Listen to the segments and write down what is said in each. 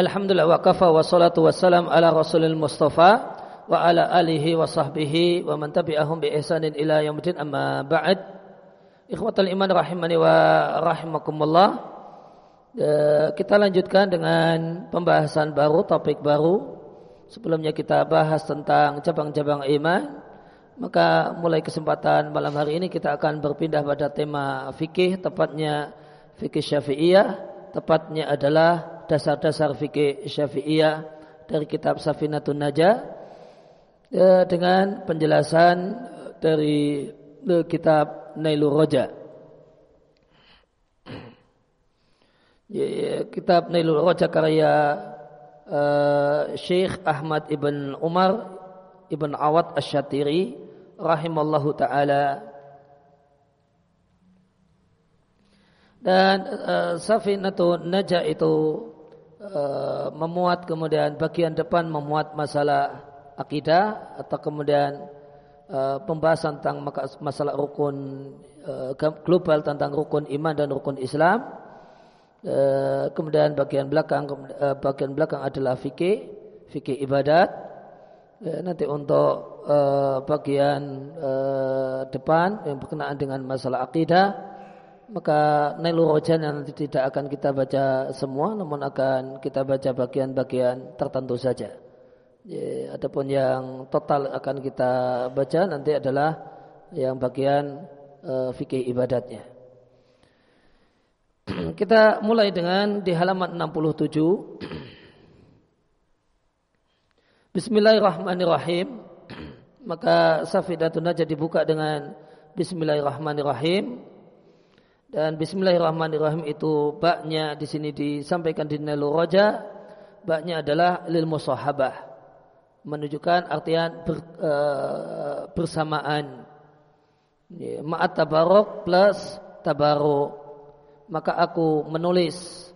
Alhamdulillah wa kafa wa salatu wassalam ala rasulil mustafa wa ala alihi wa sahbihi wa man tabi'ahum bi ihsanin ila yaumil amma ba'd. Ikhwatal iman rahimani wa rahimakumullah. Kita lanjutkan dengan pembahasan baru topik baru. Sebelumnya kita bahas tentang cabang-cabang iman. Maka mulai kesempatan malam hari ini kita akan berpindah pada tema fikih tepatnya fikih syafi'iyah tepatnya adalah dasar-dasar fikih Syafi'iyah dari kitab Safinatun Najah ya, dengan penjelasan dari kitab Nailur Roja. Ya, ya, kitab Nailul Roja karya uh, Syekh Ahmad ibn Umar ibn Awad Asyatiri rahimallahu taala dan uh, Safinatun Najah itu Eh, memuat kemudian bagian depan memuat masalah akidah atau kemudian uh, pembahasan tentang masalah rukun uh, global tentang rukun iman dan rukun Islam. Uh, kemudian bagian belakang uh, bagian belakang adalah fikih, fikih ibadat. Nanti untuk uh, bagian uh, depan yang berkenaan dengan masalah akidah maka Nailul Rojan nanti tidak akan kita baca semua namun akan kita baca bagian-bagian tertentu saja. Ya, adapun yang total akan kita baca nanti adalah yang bagian uh, fikih ibadatnya. kita mulai dengan di halaman 67. Bismillahirrahmanirrahim. Maka Safidatun Najah dibuka dengan Bismillahirrahmanirrahim. Dan Bismillahirrahmanirrahim itu baknya di sini disampaikan di Nelu Roja. Baknya adalah lil musahabah. Menunjukkan artian ber, e, bersamaan. Ya, Ma'at tabarok plus tabarok. Maka aku menulis.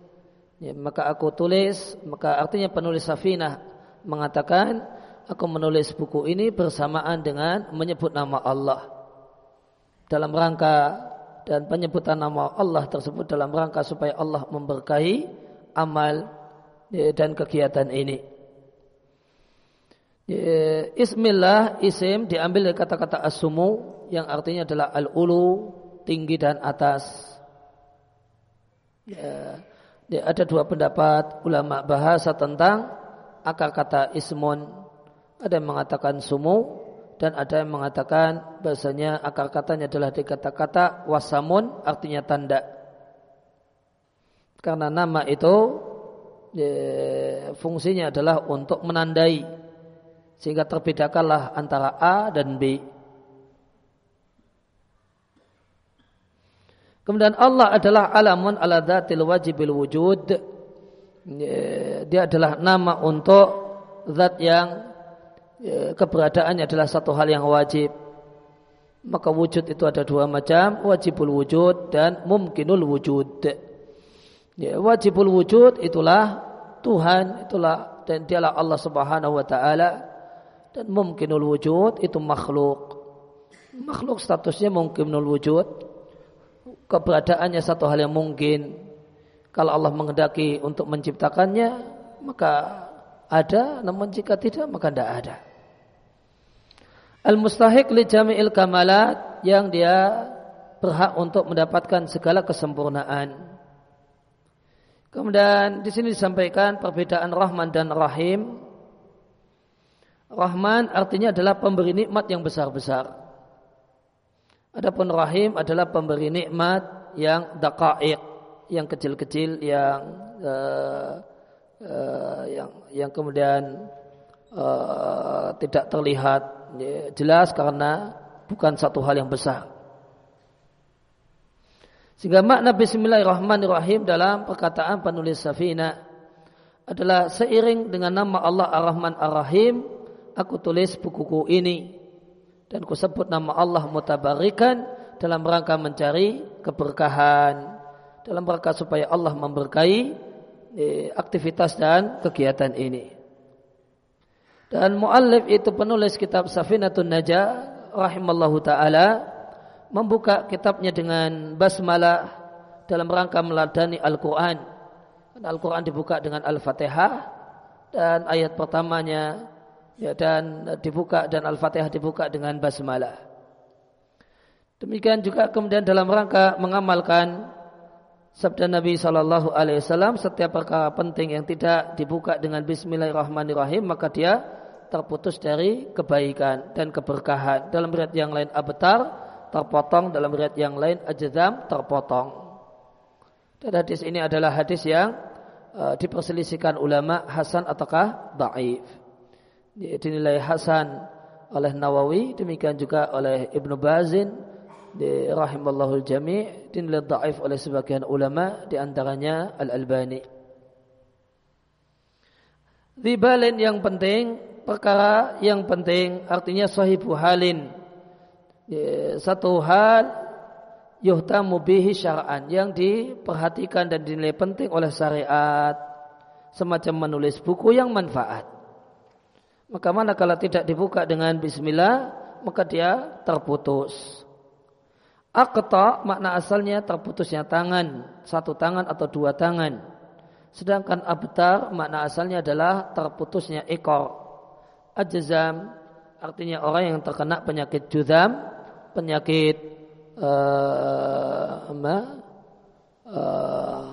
Ya, maka aku tulis. Maka artinya penulis Safinah mengatakan. Aku menulis buku ini bersamaan dengan menyebut nama Allah. Dalam rangka dan penyebutan nama Allah tersebut dalam rangka supaya Allah memberkahi amal ya, dan kegiatan ini. Ya, ismillah isim diambil dari kata-kata asumu yang artinya adalah al-ulu tinggi dan atas. Ya, ada dua pendapat ulama bahasa tentang akar kata ismun. Ada yang mengatakan sumu, dan ada yang mengatakan bahasanya akar katanya adalah di kata-kata wasamun artinya tanda. Karena nama itu ya, fungsinya adalah untuk menandai sehingga terbedakanlah antara A dan B. Kemudian Allah adalah alamun ala dhatil wajibil wujud. Ya, dia adalah nama untuk zat yang Ya, keberadaannya adalah satu hal yang wajib. Maka wujud itu ada dua macam, wajibul wujud dan mumkinul wujud. Ya, wajibul wujud itulah Tuhan, itulah dan dialah Allah Subhanahu wa taala dan mumkinul wujud itu makhluk. Makhluk statusnya mumkinul wujud. Keberadaannya satu hal yang mungkin. Kalau Allah menghendaki untuk menciptakannya, maka ada, namun jika tidak maka tidak ada. Al-mustahiq li jami'il kamalat yang dia berhak untuk mendapatkan segala kesempurnaan. Kemudian di sini disampaikan perbedaan Rahman dan Rahim. Rahman artinya adalah pemberi nikmat yang besar-besar. Adapun Rahim adalah pemberi nikmat yang daqaiq, yang kecil-kecil, yang uh, uh, yang yang kemudian uh, tidak terlihat ya, jelas karena bukan satu hal yang besar. Sehingga makna Bismillahirrahmanirrahim dalam perkataan penulis Safina adalah seiring dengan nama Allah Ar-Rahman Ar-Rahim, aku tulis bukuku ini dan ku sebut nama Allah mutabarikan dalam rangka mencari keberkahan, dalam rangka supaya Allah memberkahi Eh, aktivitas dan kegiatan ini. Dan muallif itu penulis kitab Safinatun Najah rahimallahu taala membuka kitabnya dengan basmalah dalam rangka meladani Al-Qur'an Al-Quran dibuka dengan Al-Fatihah dan ayat pertamanya ya, dan dibuka dan Al-Fatihah dibuka dengan basmalah. Demikian juga kemudian dalam rangka mengamalkan sabda Nabi Shallallahu Alaihi Wasallam setiap perkara penting yang tidak dibuka dengan Bismillahirrahmanirrahim maka dia terputus dari kebaikan dan keberkahan. Dalam riwayat yang lain abetar terpotong, dalam riwayat yang lain ajzam terpotong. Dan hadis ini adalah hadis yang uh, diperselisihkan ulama hasan ataukah dhaif. Dinilai hasan oleh Nawawi, demikian juga oleh Ibnu Bazin di rahimallahul jami' dinilai dhaif oleh sebagian ulama di antaranya Al-Albani. Dibalin yang penting, perkara yang penting artinya sahibu halin. Satu hal yuhtamu bihi syara'an yang diperhatikan dan dinilai penting oleh syariat semacam menulis buku yang manfaat. Maka mana kalau tidak dibuka dengan bismillah maka dia terputus. Aqta makna asalnya terputusnya tangan, satu tangan atau dua tangan. Sedangkan abtar makna asalnya adalah terputusnya ekor. Ajzam artinya orang yang terkena penyakit judam, penyakit uh, uh,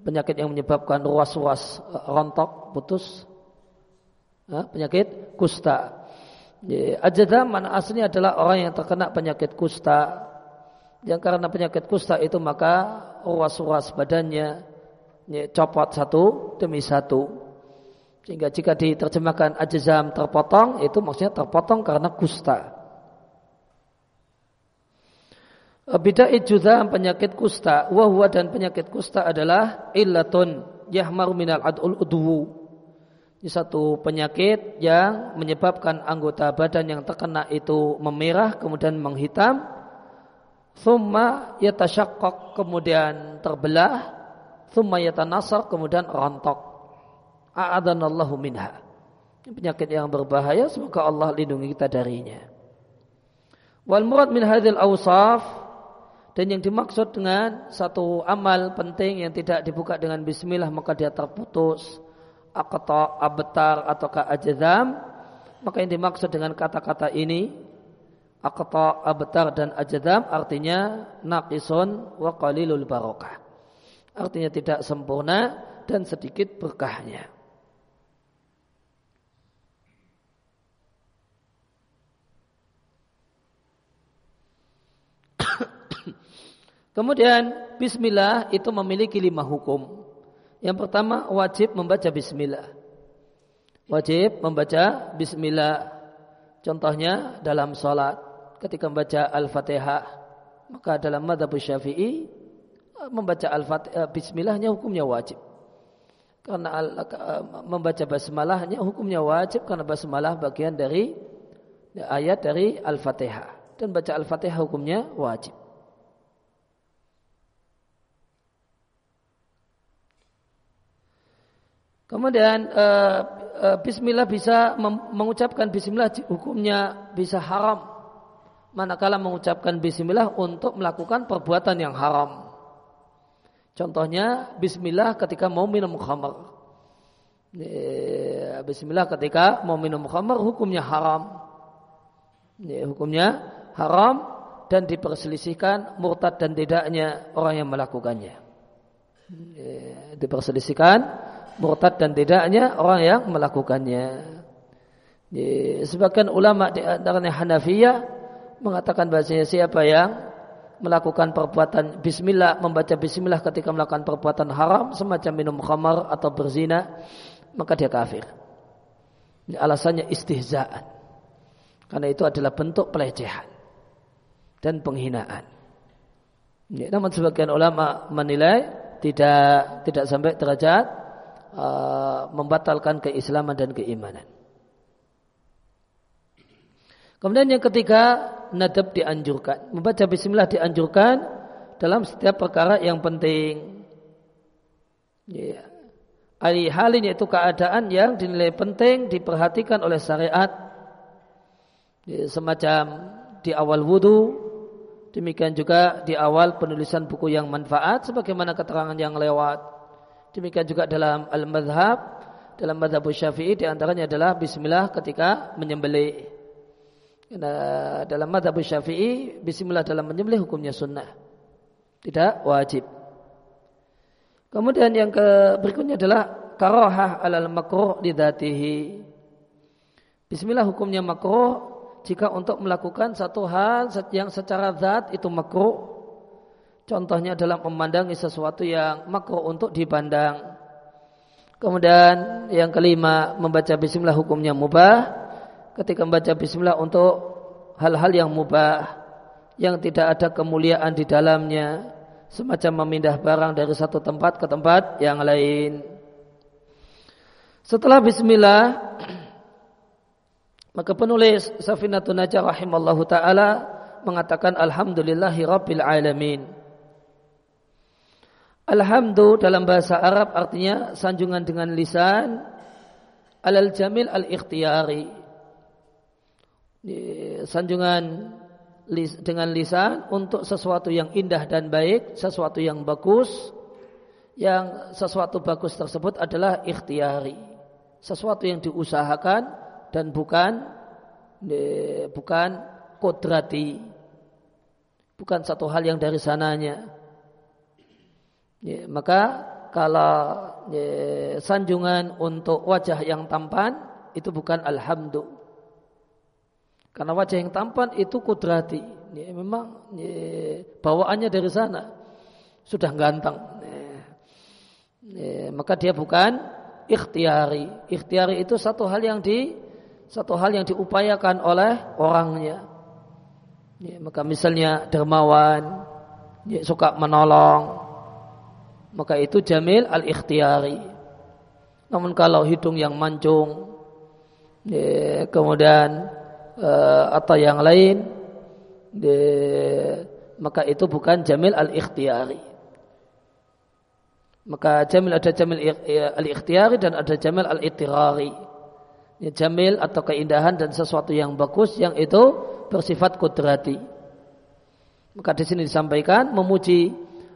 penyakit yang menyebabkan ruas-ruas rontok putus uh, penyakit kusta. Ajadah mana aslinya adalah orang yang terkena penyakit kusta. Yang karena penyakit kusta itu maka ruas-ruas badannya copot satu demi satu sehingga jika diterjemahkan ajzam terpotong itu maksudnya terpotong karena kusta. Bidai judham penyakit kusta. Wahwa dan penyakit kusta adalah Illatun yahmar minal ad'ul udwu. Ini satu penyakit yang menyebabkan anggota badan yang terkena itu memerah kemudian menghitam. Thumma yatasyakkak kemudian terbelah. Thumma yatanasar kemudian rontok A'adanallahu minha. Penyakit yang berbahaya Semoga Allah lindungi kita darinya. Wal murad min hadhil awsaf dan yang dimaksud dengan satu amal penting yang tidak dibuka dengan bismillah maka dia terputus akata abtar ataukah ajzam. Maka yang dimaksud dengan kata-kata ini akata abtar dan ajzam artinya naqisun wa qalilul barokah. Artinya tidak sempurna dan sedikit berkahnya Kemudian bismillah itu memiliki lima hukum. Yang pertama wajib membaca bismillah. Wajib membaca bismillah. Contohnya dalam salat ketika membaca Al-Fatihah maka dalam madhab Syafi'i membaca Al-Fatihah bismillahnya hukumnya wajib. Karena membaca basmalahnya hukumnya wajib karena basmalah bagian dari ayat dari Al-Fatihah dan baca Al-Fatihah hukumnya wajib. Kemudian uh, uh, Bismillah bisa mengucapkan Bismillah hukumnya bisa haram. Manakala mengucapkan Bismillah untuk melakukan perbuatan yang haram. Contohnya Bismillah ketika mau minum khamar. Bismillah ketika mau minum khamar hukumnya haram. Hukumnya haram dan diperselisihkan murtad dan tidaknya orang yang melakukannya. Diperselisihkan murtad dan tidaknya orang yang melakukannya. Sebagian ulama di antaranya Hanafiyah mengatakan bahasanya siapa yang melakukan perbuatan bismillah, membaca bismillah ketika melakukan perbuatan haram semacam minum khamar atau berzina, maka dia kafir. Ini alasannya istihzaan. Karena itu adalah bentuk pelecehan dan penghinaan. Ya, namun sebagian ulama menilai tidak tidak sampai derajat Uh, membatalkan keislaman dan keimanan. Kemudian yang ketiga, nadab dianjurkan. Membaca bismillah dianjurkan dalam setiap perkara yang penting. Ya. Ali halin yaitu keadaan yang dinilai penting diperhatikan oleh syariat. Ya, semacam di awal wudhu Demikian juga di awal penulisan buku yang manfaat sebagaimana keterangan yang lewat. Demikian juga dalam al-madhab, dalam madhab syafi'i di antaranya adalah bismillah ketika menyembelih. Nah, dalam madhab syafi'i, bismillah dalam menyembelih hukumnya sunnah. Tidak wajib. Kemudian yang ke berikutnya adalah karohah alal makruh didatihi. Bismillah hukumnya makruh jika untuk melakukan satu hal yang secara zat itu makruh contohnya adalah memandangi sesuatu yang makruh untuk dipandang. Kemudian yang kelima membaca bismillah hukumnya mubah. Ketika membaca bismillah untuk hal-hal yang mubah yang tidak ada kemuliaan di dalamnya semacam memindah barang dari satu tempat ke tempat yang lain. Setelah bismillah maka penulis Safinatun Najah rahimallahu taala mengatakan alhamdulillahi rabbil alamin. Alhamdu dalam bahasa Arab artinya sanjungan dengan lisan alal jamil al ikhtiyari. Sanjungan dengan lisan untuk sesuatu yang indah dan baik, sesuatu yang bagus, yang sesuatu bagus tersebut adalah ikhtiyari. Sesuatu yang diusahakan dan bukan bukan kodrati bukan satu hal yang dari sananya ya, maka kalau ya, sanjungan untuk wajah yang tampan itu bukan alhamdulillah karena wajah yang tampan itu kudrati. Ya, memang ya, bawaannya dari sana. Sudah ganteng. Ya, ya, maka dia bukan ikhtiari. Ikhtiari itu satu hal yang di satu hal yang diupayakan oleh orangnya. Ya, maka misalnya dermawan, ya, suka menolong, maka itu jamil al-ikhtiyari. Namun kalau hidung yang mancung, kemudian uh, atau yang lain, maka itu bukan jamil al-ikhtiyari. Maka jamil ada jamil al-ikhtiyari dan ada jamil al-ittirari ya, jamil atau keindahan dan sesuatu yang bagus yang itu bersifat kudrati. Maka di sini disampaikan memuji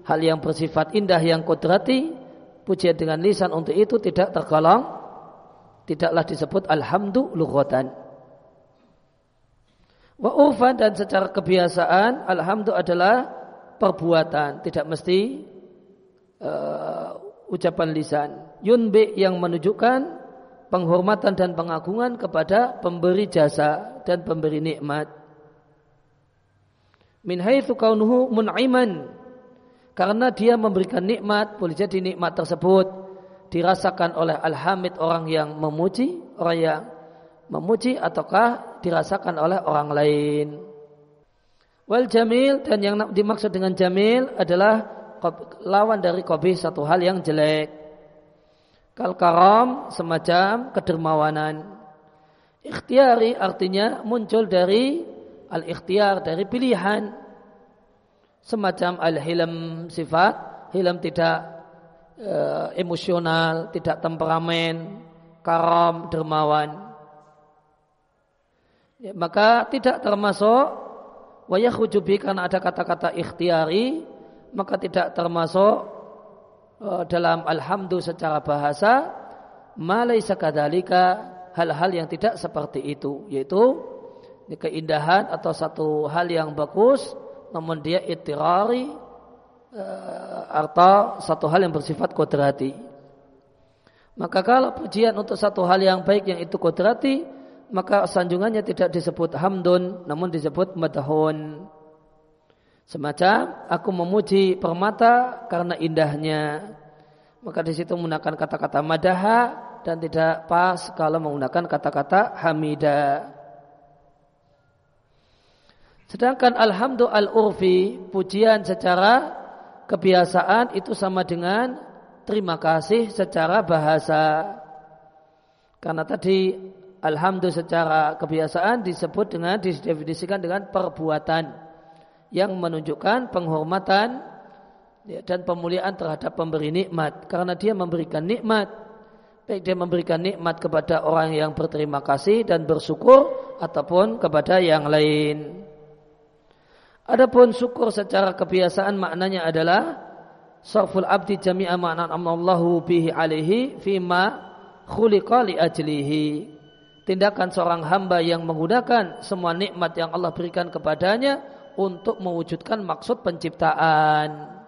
hal yang bersifat indah yang kudrati, pujian dengan lisan untuk itu tidak tergolong, tidaklah disebut alhamdulillah. Wa urfan dan secara kebiasaan alhamdulillah adalah perbuatan, tidak mesti uh, ucapan lisan. Yunbi yang menunjukkan penghormatan dan pengagungan kepada pemberi jasa dan pemberi nikmat. Min haitsu kaunuhu mun'iman karena dia memberikan nikmat, boleh jadi nikmat tersebut dirasakan oleh alhamid orang yang memuji, orang yang memuji ataukah dirasakan oleh orang lain. Wal jamil dan yang dimaksud dengan jamil adalah lawan dari qabih satu hal yang jelek. Kal karam semacam kedermawanan. Ikhtiari artinya muncul dari al-ikhtiar dari pilihan. Semacam al-hilam sifat, hilam tidak e, emosional, tidak temperamen, karam, dermawan. Ya, maka tidak termasuk wayah hujubi karena ada kata-kata ikhtiari, maka tidak termasuk Oh, dalam alhamdulillah secara bahasa malaisa kadzalika hal-hal yang tidak seperti itu yaitu keindahan atau satu hal yang bagus namun dia itirari uh, atau satu hal yang bersifat kodrati maka kalau pujian untuk satu hal yang baik yang itu kodrati maka sanjungannya tidak disebut hamdun namun disebut madahun Semacam aku memuji permata karena indahnya. Maka di situ menggunakan kata-kata madaha dan tidak pas kalau menggunakan kata-kata hamida. Sedangkan alhamdulillah al-urfi, pujian secara kebiasaan itu sama dengan terima kasih secara bahasa. Karena tadi alhamdulillah secara kebiasaan disebut dengan didefinisikan dengan perbuatan yang menunjukkan penghormatan ya, dan pemuliaan terhadap pemberi nikmat. Karena dia memberikan nikmat. Baik dia memberikan nikmat kepada orang yang berterima kasih dan bersyukur ataupun kepada yang lain Adapun syukur secara kebiasaan maknanya adalah sarful abdi jami'a ma'nan amallahu bihi alaihi fima khuliqa li ajlihi. Tindakan seorang hamba yang menggunakan semua nikmat yang Allah berikan kepadanya untuk mewujudkan maksud penciptaan.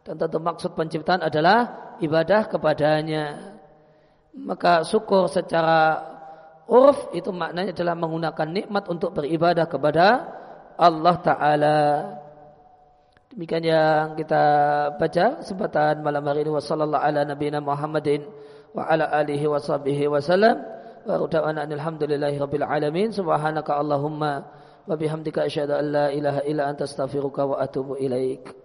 Dan tentu maksud penciptaan adalah ibadah kepadanya. Maka syukur secara urf itu maknanya adalah menggunakan nikmat untuk beribadah kepada Allah Ta'ala. Demikian yang kita baca kesempatan malam hari ini. Wassalamualaikum ala nabiyina Muhammadin wa ala alihi wa sahbihi wa salam wa udawana alhamdulillahi rabbil alamin subhanaka allahumma wa bihamdika asyhadu an la ilaha illa anta astaghfiruka wa atubu ilaik